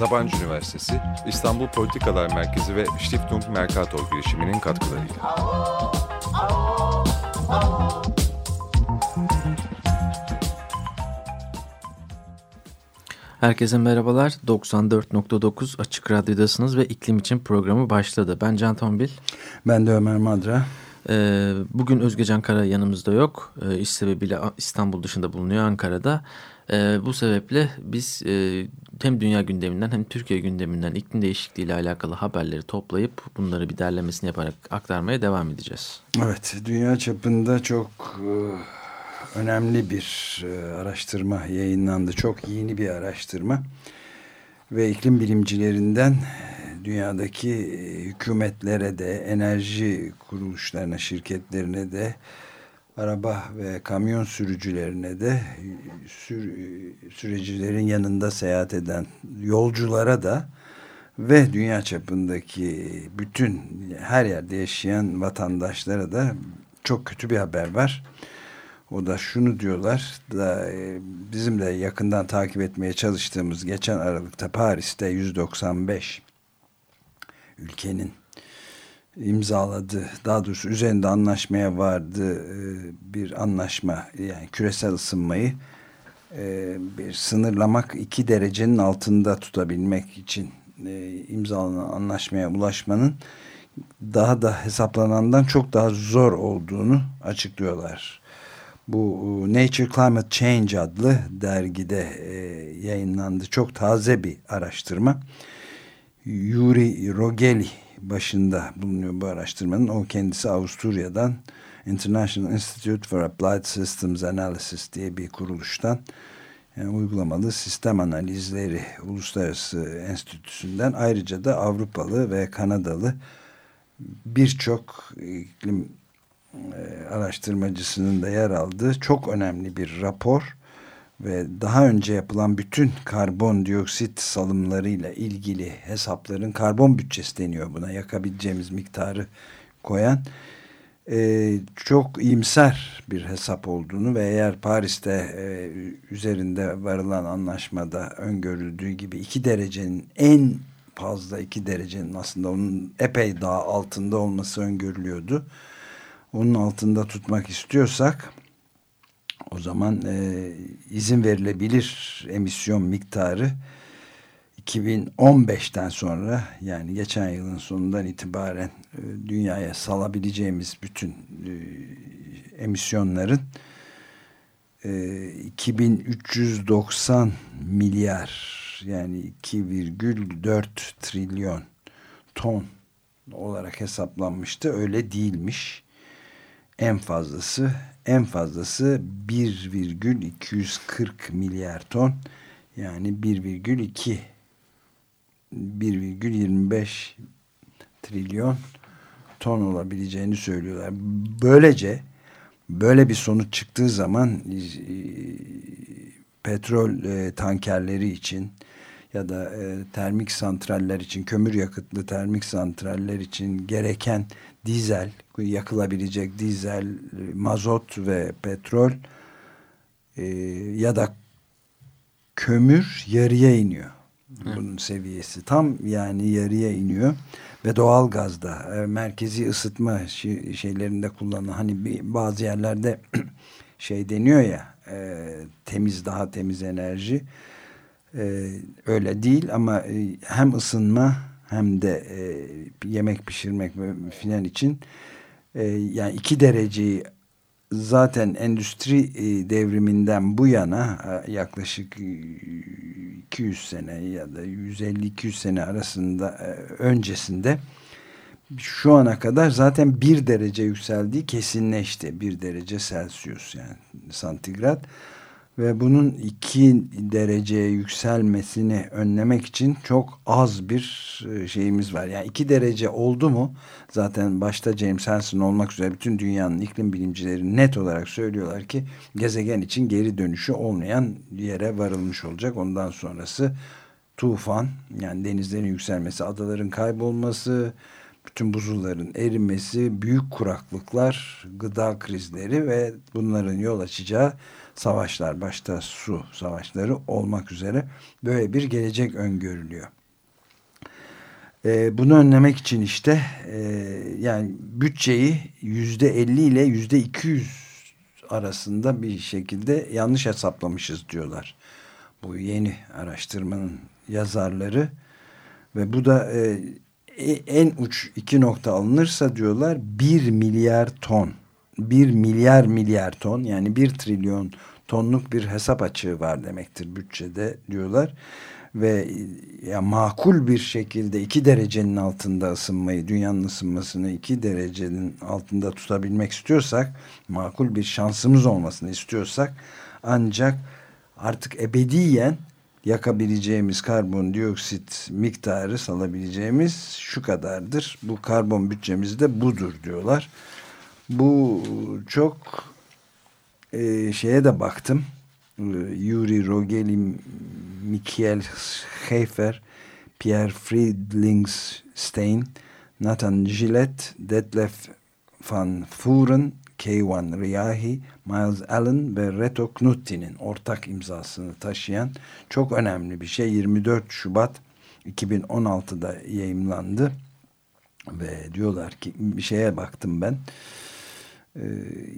Sabancı Üniversitesi, İstanbul Politikalar Merkezi ve Stiftung Mercator girişiminin katkılarıyla. Herkese merhabalar. 94.9 Açık Radyo'dasınız ve iklim için programı başladı. Ben Can Tombil. Ben de Ömer Madra. Ee, bugün Özge Can Kara yanımızda yok. Ee, iş sebebiyle İstanbul dışında bulunuyor Ankara'da. Ee, bu sebeple biz e, hem dünya gündeminden hem Türkiye gündeminden iklim değişikliği ile alakalı haberleri toplayıp bunları bir derlemesini yaparak aktarmaya devam edeceğiz. Evet, dünya çapında çok e, önemli bir e, araştırma yayınlandı. Çok yeni bir araştırma ve iklim bilimcilerinden dünyadaki hükümetlere de enerji kuruluşlarına, şirketlerine de araba ve kamyon sürücülerine de sür, sürecilerin yanında seyahat eden yolculara da ve dünya çapındaki bütün her yerde yaşayan vatandaşlara da çok kötü bir haber var. O da şunu diyorlar da bizim de yakından takip etmeye çalıştığımız geçen Aralık'ta Paris'te 195 ülkenin imzaladı daha doğrusu üzerinde anlaşmaya vardı e, bir anlaşma yani küresel ısınmayı e, bir sınırlamak iki derecenin altında tutabilmek için e, imzalanan anlaşmaya ulaşmanın daha da hesaplanandan çok daha zor olduğunu açıklıyorlar. Bu Nature Climate Change adlı dergide yayınlandı. Çok taze bir araştırma. Yuri Rogeli başında bulunuyor bu araştırmanın. O kendisi Avusturya'dan International Institute for Applied Systems Analysis diye bir kuruluştan yani uygulamalı sistem analizleri uluslararası enstitüsünden ayrıca da Avrupalı ve Kanadalı birçok iklim e, araştırmacısının da yer aldığı çok önemli bir rapor ve daha önce yapılan bütün karbondioksit salımlarıyla ilgili hesapların karbon bütçesi deniyor buna yakabileceğimiz miktarı koyan e, çok iyimser bir hesap olduğunu ve eğer Paris'te e, üzerinde varılan anlaşmada öngörüldüğü gibi iki derecenin en fazla iki derecenin aslında onun epey daha altında olması öngörülüyordu. Onun altında tutmak istiyorsak o zaman e, izin verilebilir emisyon miktarı 2015'ten sonra yani geçen yılın sonundan itibaren e, dünyaya salabileceğimiz bütün e, emisyonların e, 2390 milyar yani 2,4 trilyon ton olarak hesaplanmıştı. Öyle değilmiş. En fazlası en fazlası 1,240 milyar ton yani 1,2 1,25 trilyon ton olabileceğini söylüyorlar. Böylece böyle bir sonuç çıktığı zaman e, petrol e, tankerleri için ya da e, termik santraller için, kömür yakıtlı termik santraller için gereken dizel, yakılabilecek dizel, mazot ve petrol e, ya da kömür yarıya iniyor. Hı. Bunun seviyesi tam yani yarıya iniyor ve doğal gazda e, merkezi ısıtma şey, şeylerinde kullanılan hani bir, bazı yerlerde şey deniyor ya e, temiz daha temiz enerji e, öyle değil ama e, hem ısınma hem de e, yemek pişirmek filan için e, yani iki dereceyi zaten endüstri e, devriminden bu yana e, yaklaşık 200 sene ya da 150-200 sene arasında e, öncesinde şu ana kadar zaten bir derece yükseldiği kesinleşti. Bir derece Celsius yani santigrat ve bunun iki dereceye yükselmesini önlemek için çok az bir e, şeyimiz var. Yani iki derece oldu mu zaten başta James Hansen olmak üzere bütün dünyanın iklim bilimcileri net olarak söylüyorlar ki gezegen için geri dönüşü olmayan yere varılmış olacak. Ondan sonrası tufan yani denizlerin yükselmesi, adaların kaybolması, bütün buzulların erimesi, büyük kuraklıklar, gıda krizleri ve bunların yol açacağı savaşlar, başta su savaşları olmak üzere böyle bir gelecek öngörülüyor. E, bunu önlemek için işte e, yani bütçeyi yüzde elli ile yüzde iki yüz arasında bir şekilde yanlış hesaplamışız diyorlar. Bu yeni araştırmanın yazarları ve bu da e en uç iki nokta alınırsa diyorlar bir milyar ton. Bir milyar milyar ton yani bir trilyon tonluk bir hesap açığı var demektir bütçede diyorlar. Ve ya makul bir şekilde iki derecenin altında ısınmayı dünyanın ısınmasını iki derecenin altında tutabilmek istiyorsak makul bir şansımız olmasını istiyorsak ancak artık ebediyen yakabileceğimiz karbondioksit miktarı salabileceğimiz şu kadardır. Bu karbon bütçemiz de budur diyorlar. Bu çok e, şeye de baktım. E, Yuri Rogeli, Michael Schaefer, Pierre Friedlingsstein, Nathan Gillette, Detlef van Furen, Keywan Riyahi, Miles Allen ve Reto Knutti'nin ortak imzasını taşıyan çok önemli bir şey. 24 Şubat 2016'da yayımlandı ve diyorlar ki bir şeye baktım ben e,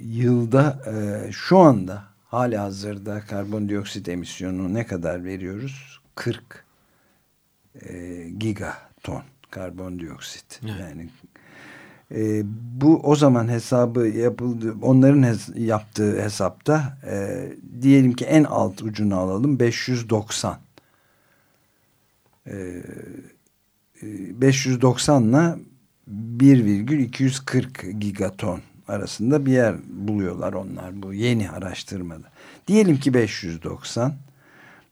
yılda e, şu anda hali hazırda karbondioksit emisyonu ne kadar veriyoruz? 40 e, gigaton karbondioksit. Evet. Yani e, bu o zaman hesabı yapıldı. Onların hes yaptığı hesapta e, diyelim ki en alt ucunu alalım 590. E, 590 ile 1,240 gigaton arasında bir yer buluyorlar onlar bu yeni araştırmada. Diyelim ki 590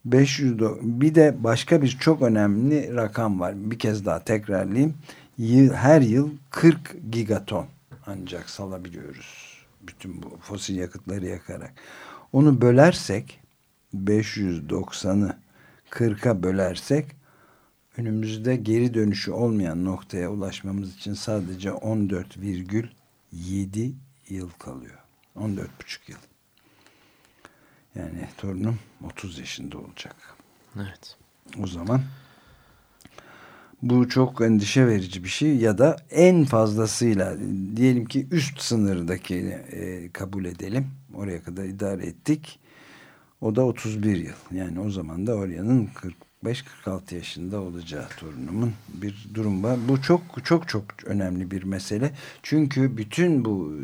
500 bir de başka bir çok önemli rakam var. Bir kez daha tekrarlayayım. Yıl, her yıl 40 gigaton ancak salabiliyoruz. Bütün bu fosil yakıtları yakarak. Onu bölersek 590'ı 40'a bölersek önümüzde geri dönüşü olmayan noktaya ulaşmamız için sadece 14,7 7 yıl kalıyor. 14,5 yıl. Yani torunum 30 yaşında olacak. Evet. O zaman bu çok endişe verici bir şey ya da en fazlasıyla diyelim ki üst sınırdaki e, kabul edelim. Oraya kadar idare ettik. O da 31 yıl. Yani o zaman da Orya'nın 40 45-46 yaşında olacağı torunumun bir durum var. Bu çok çok çok önemli bir mesele. Çünkü bütün bu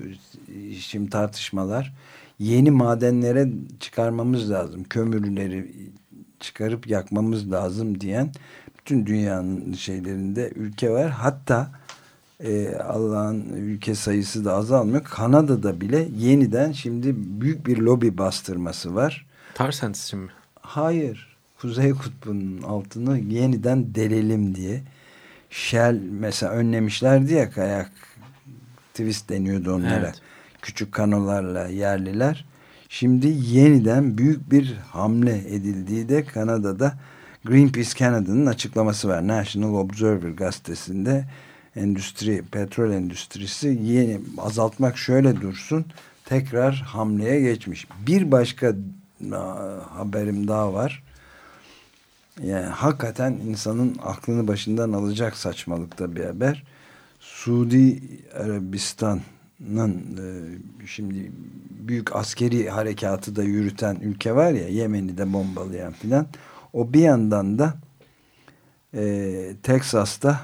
şimdi tartışmalar yeni madenlere çıkarmamız lazım. Kömürleri çıkarıp yakmamız lazım diyen bütün dünyanın şeylerinde ülke var. Hatta e, Allah'ın ülke sayısı da azalmıyor. Kanada'da bile yeniden şimdi büyük bir lobi bastırması var. Tar santrisi mi? Hayır. Kuzey Kutbu'nun altını yeniden delelim diye. Shell mesela önlemişlerdi ya kayak twist deniyordu onlara. Evet. Küçük kanolarla yerliler. Şimdi yeniden büyük bir hamle edildiği de Kanada'da Greenpeace Canada'nın açıklaması var. National Observer gazetesinde endüstri, petrol endüstrisi yeni azaltmak şöyle dursun tekrar hamleye geçmiş. Bir başka haberim daha var. Yani hakikaten insanın aklını başından alacak saçmalıkta bir haber. Suudi Arabistan'ın e, şimdi büyük askeri harekatı da yürüten ülke var ya Yemen'i de bombalayan filan. O bir yandan da e, Teksas'ta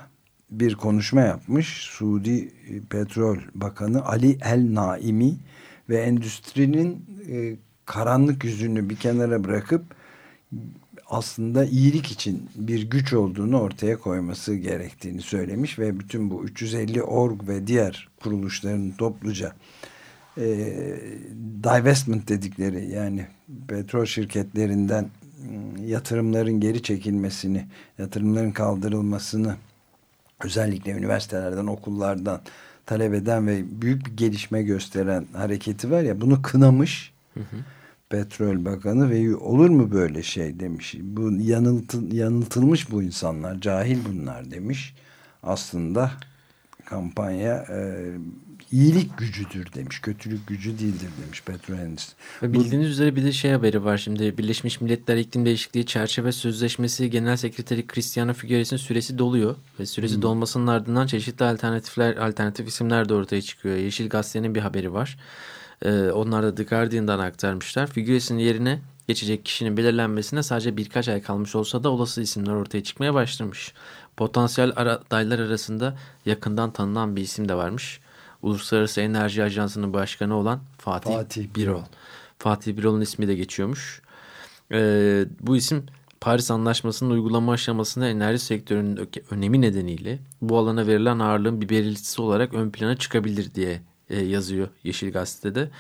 bir konuşma yapmış. Suudi Petrol Bakanı Ali El Naimi ve endüstrinin e, karanlık yüzünü bir kenara bırakıp aslında iyilik için bir güç olduğunu ortaya koyması gerektiğini söylemiş ve bütün bu 350 org ve diğer kuruluşların topluca e, divestment dedikleri yani petrol şirketlerinden ıı, yatırımların geri çekilmesini, yatırımların kaldırılmasını özellikle üniversitelerden, okullardan talep eden ve büyük bir gelişme gösteren hareketi var ya bunu kınamış hı hı. Petrol Bakanı ve olur mu böyle şey demiş. Bu yanıltı, yanıltılmış bu insanlar, cahil bunlar demiş. Aslında kampanya e, iyilik gücüdür demiş. Kötülük gücü değildir demiş petrol endüstrisi. Ve bildiğiniz Bu, üzere bir de şey haberi var şimdi. Birleşmiş Milletler İklim Değişikliği Çerçeve Sözleşmesi Genel Sekreteri Cristiano Figueres'in süresi doluyor. Ve süresi hmm. dolmasının ardından çeşitli alternatifler, alternatif isimler de ortaya çıkıyor. Yeşil Gazete'nin bir haberi var. Ee, onlar da The Guardian'dan aktarmışlar. Figueres'in yerine geçecek kişinin belirlenmesine sadece birkaç ay kalmış olsa da olası isimler ortaya çıkmaya başlamış. Potansiyel adaylar arasında yakından tanınan bir isim de varmış. Uluslararası Enerji Ajansı'nın başkanı olan Fatih, Fatih Birol. Fatih Birol'un ismi de geçiyormuş. Ee, bu isim Paris Anlaşması'nın uygulama aşamasında enerji sektörünün önemi nedeniyle bu alana verilen ağırlığın bir belirtisi olarak ön plana çıkabilir diye e, yazıyor Yeşil Gazete'de.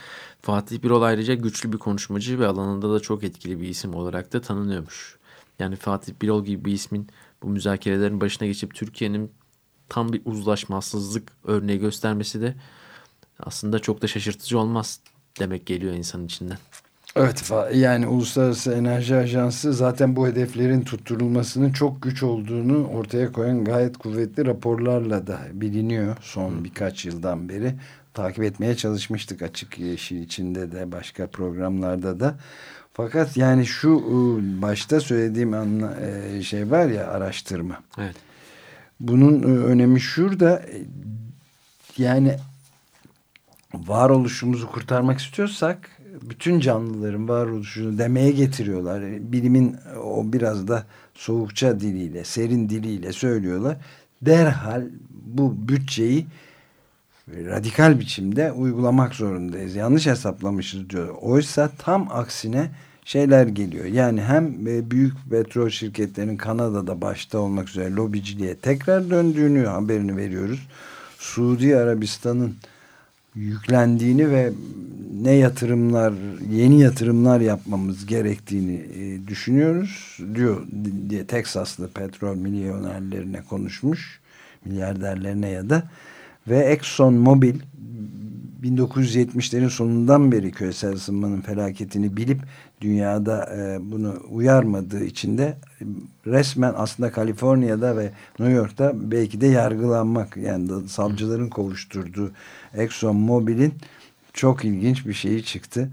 Fatih Birol ayrıca güçlü bir konuşmacı ve alanında da çok etkili bir isim olarak da tanınıyormuş. Yani Fatih Birol gibi bir ismin bu müzakerelerin başına geçip Türkiye'nin tam bir uzlaşmazsızlık örneği göstermesi de aslında çok da şaşırtıcı olmaz demek geliyor insanın içinden. Evet yani Uluslararası Enerji Ajansı zaten bu hedeflerin tutturulmasının çok güç olduğunu ortaya koyan gayet kuvvetli raporlarla da biliniyor son birkaç yıldan beri. Takip etmeye çalışmıştık açık yeşil içinde de başka programlarda da. Fakat yani şu ıı, başta söylediğim anla, e, şey var ya araştırma. Evet. Bunun ıı, önemi şurada e, yani varoluşumuzu kurtarmak istiyorsak bütün canlıların varoluşunu demeye getiriyorlar. Bilimin o biraz da soğukça diliyle, serin diliyle söylüyorlar. Derhal bu bütçeyi radikal biçimde uygulamak zorundayız. Yanlış hesaplamışız diyor. Oysa tam aksine şeyler geliyor. Yani hem e, büyük petrol şirketlerinin Kanada'da başta olmak üzere lobiciliğe tekrar döndüğünü haberini veriyoruz. Suudi Arabistan'ın yüklendiğini ve ne yatırımlar, yeni yatırımlar yapmamız gerektiğini e, düşünüyoruz diyor diye Teksaslı petrol milyonerlerine konuşmuş, milyarderlerine ya da ve Exxon Mobil 1970'lerin sonundan beri küresel ısınmanın felaketini bilip dünyada e, bunu uyarmadığı için de resmen aslında Kaliforniya'da ve New York'ta belki de yargılanmak yani savcıların kovuşturduğu Exxon Mobil'in çok ilginç bir şeyi çıktı.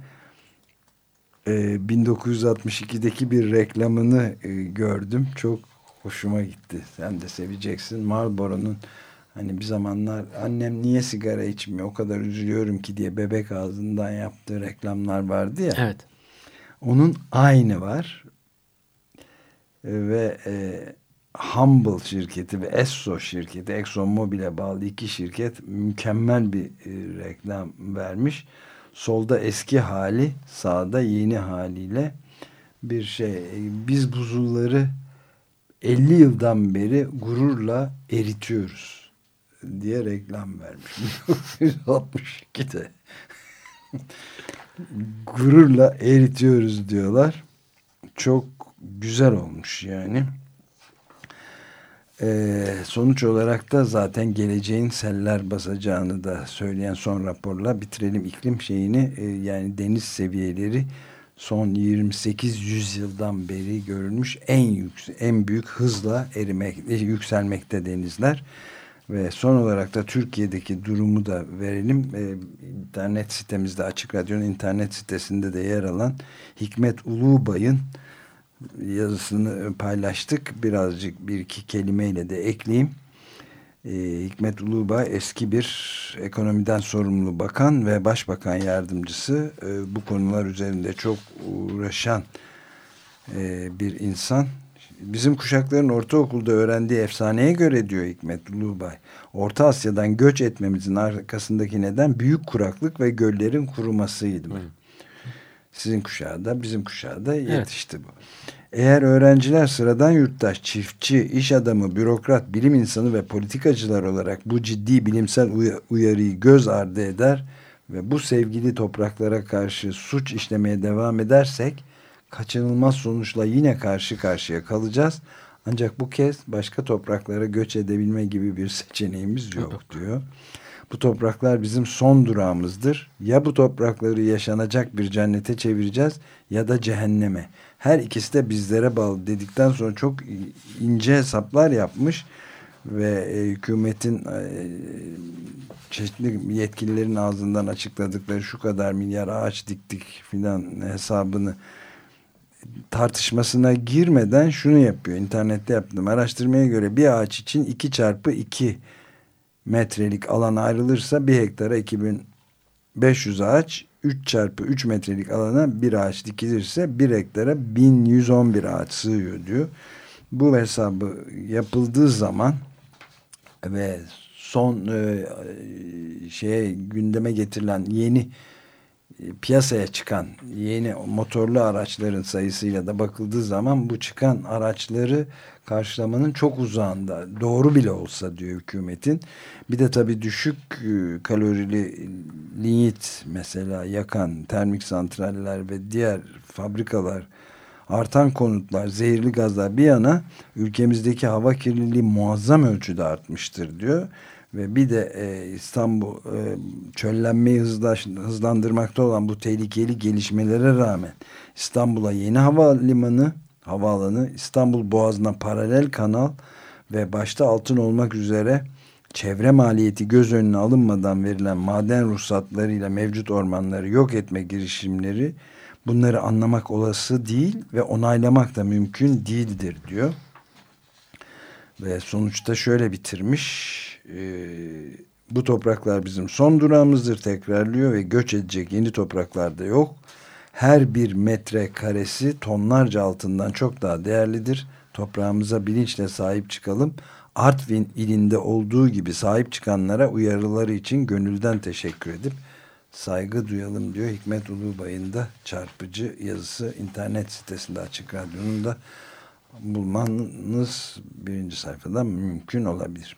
E, 1962'deki bir reklamını e, gördüm. Çok hoşuma gitti. Sen de seveceksin. Marlboro'nun Hani bir zamanlar annem niye sigara içmiyor o kadar üzülüyorum ki diye bebek ağzından yaptığı reklamlar vardı ya. Evet. Onun aynı var. E, ve e, Humble şirketi ve Esso şirketi Exxon Mobil'e bağlı iki şirket mükemmel bir e, reklam vermiş. Solda eski hali sağda yeni haliyle bir şey. E, biz buzulları 50 yıldan beri gururla eritiyoruz diye reklam vermiş. 1962'de. Gururla eritiyoruz diyorlar. Çok güzel olmuş yani. Ee, sonuç olarak da zaten geleceğin seller basacağını da söyleyen son raporla bitirelim iklim şeyini e, yani deniz seviyeleri son 28 yüzyıldan beri görülmüş en yüksek en büyük hızla erimek yükselmekte denizler. Ve son olarak da Türkiye'deki durumu da verelim. Ee, internet sitemizde Açık Radyo'nun internet sitesinde de yer alan Hikmet Ulubay'ın yazısını paylaştık. Birazcık bir iki kelimeyle de ekleyeyim. Ee, Hikmet Ulubay eski bir ekonomiden sorumlu bakan ve başbakan yardımcısı. Ee, bu konular üzerinde çok uğraşan e, bir insan bizim kuşakların ortaokulda öğrendiği efsaneye göre diyor Hikmet Ulubay. Orta Asya'dan göç etmemizin arkasındaki neden büyük kuraklık ve göllerin kurumasıydı. Hı. Sizin kuşağı da bizim kuşağı da yetişti evet. bu. Eğer öğrenciler sıradan yurttaş, çiftçi, iş adamı, bürokrat, bilim insanı ve politikacılar olarak bu ciddi bilimsel uyarıyı göz ardı eder ve bu sevgili topraklara karşı suç işlemeye devam edersek kaçınılmaz sonuçla yine karşı karşıya kalacağız. Ancak bu kez başka topraklara göç edebilme gibi bir seçeneğimiz yok, diyor. Bu topraklar bizim son durağımızdır. Ya bu toprakları yaşanacak bir cennete çevireceğiz ya da cehenneme. Her ikisi de bizlere bağlı dedikten sonra çok ince hesaplar yapmış ve e, hükümetin e, çeşitli yetkililerin ağzından açıkladıkları şu kadar milyar ağaç diktik filan hesabını tartışmasına girmeden şunu yapıyor. İnternette yaptım araştırmaya göre bir ağaç için 2 çarpı 2 metrelik alan ayrılırsa bir hektara 2500 ağaç 3 çarpı 3 metrelik alana bir ağaç dikilirse bir hektara 1111 ağaç sığıyor diyor. Bu hesabı yapıldığı zaman ve son e, şeye gündeme getirilen yeni piyasaya çıkan yeni motorlu araçların sayısıyla da bakıldığı zaman bu çıkan araçları karşılamanın çok uzağında. Doğru bile olsa diyor hükümetin. Bir de tabii düşük e, kalorili linyit mesela yakan termik santraller ve diğer fabrikalar artan konutlar, zehirli gazlar bir yana ülkemizdeki hava kirliliği muazzam ölçüde artmıştır diyor ve bir de e, İstanbul e, çöllenmeyi hızlaş, hızlandırmakta olan bu tehlikeli gelişmelere rağmen İstanbul'a yeni havalimanı, havaalanı, İstanbul Boğazı'na paralel kanal ve başta altın olmak üzere çevre maliyeti göz önüne alınmadan verilen maden ruhsatlarıyla mevcut ormanları yok etme girişimleri bunları anlamak olası değil ve onaylamak da mümkün değildir diyor. Ve sonuçta şöyle bitirmiş e, bu topraklar bizim son durağımızdır tekrarlıyor ve göç edecek yeni topraklarda yok. Her bir metre karesi tonlarca altından çok daha değerlidir. Toprağımıza bilinçle sahip çıkalım. Artvin ilinde olduğu gibi sahip çıkanlara uyarıları için gönülden teşekkür edip saygı duyalım diyor. Hikmet Ulubay'ın da çarpıcı yazısı internet sitesinde Açık Radyo'nun da bulmanız birinci sayfada mümkün olabilir.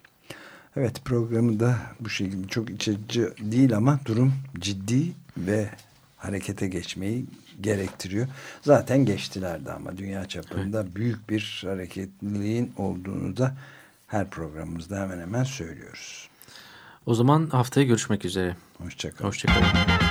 Evet programı da bu şekilde çok içici değil ama durum ciddi ve harekete geçmeyi gerektiriyor. Zaten geçtilerdi ama dünya çapında evet. büyük bir hareketliliğin olduğunu da her programımızda hemen hemen söylüyoruz. O zaman haftaya görüşmek üzere. Hoşçakalın. Hoşçakalın.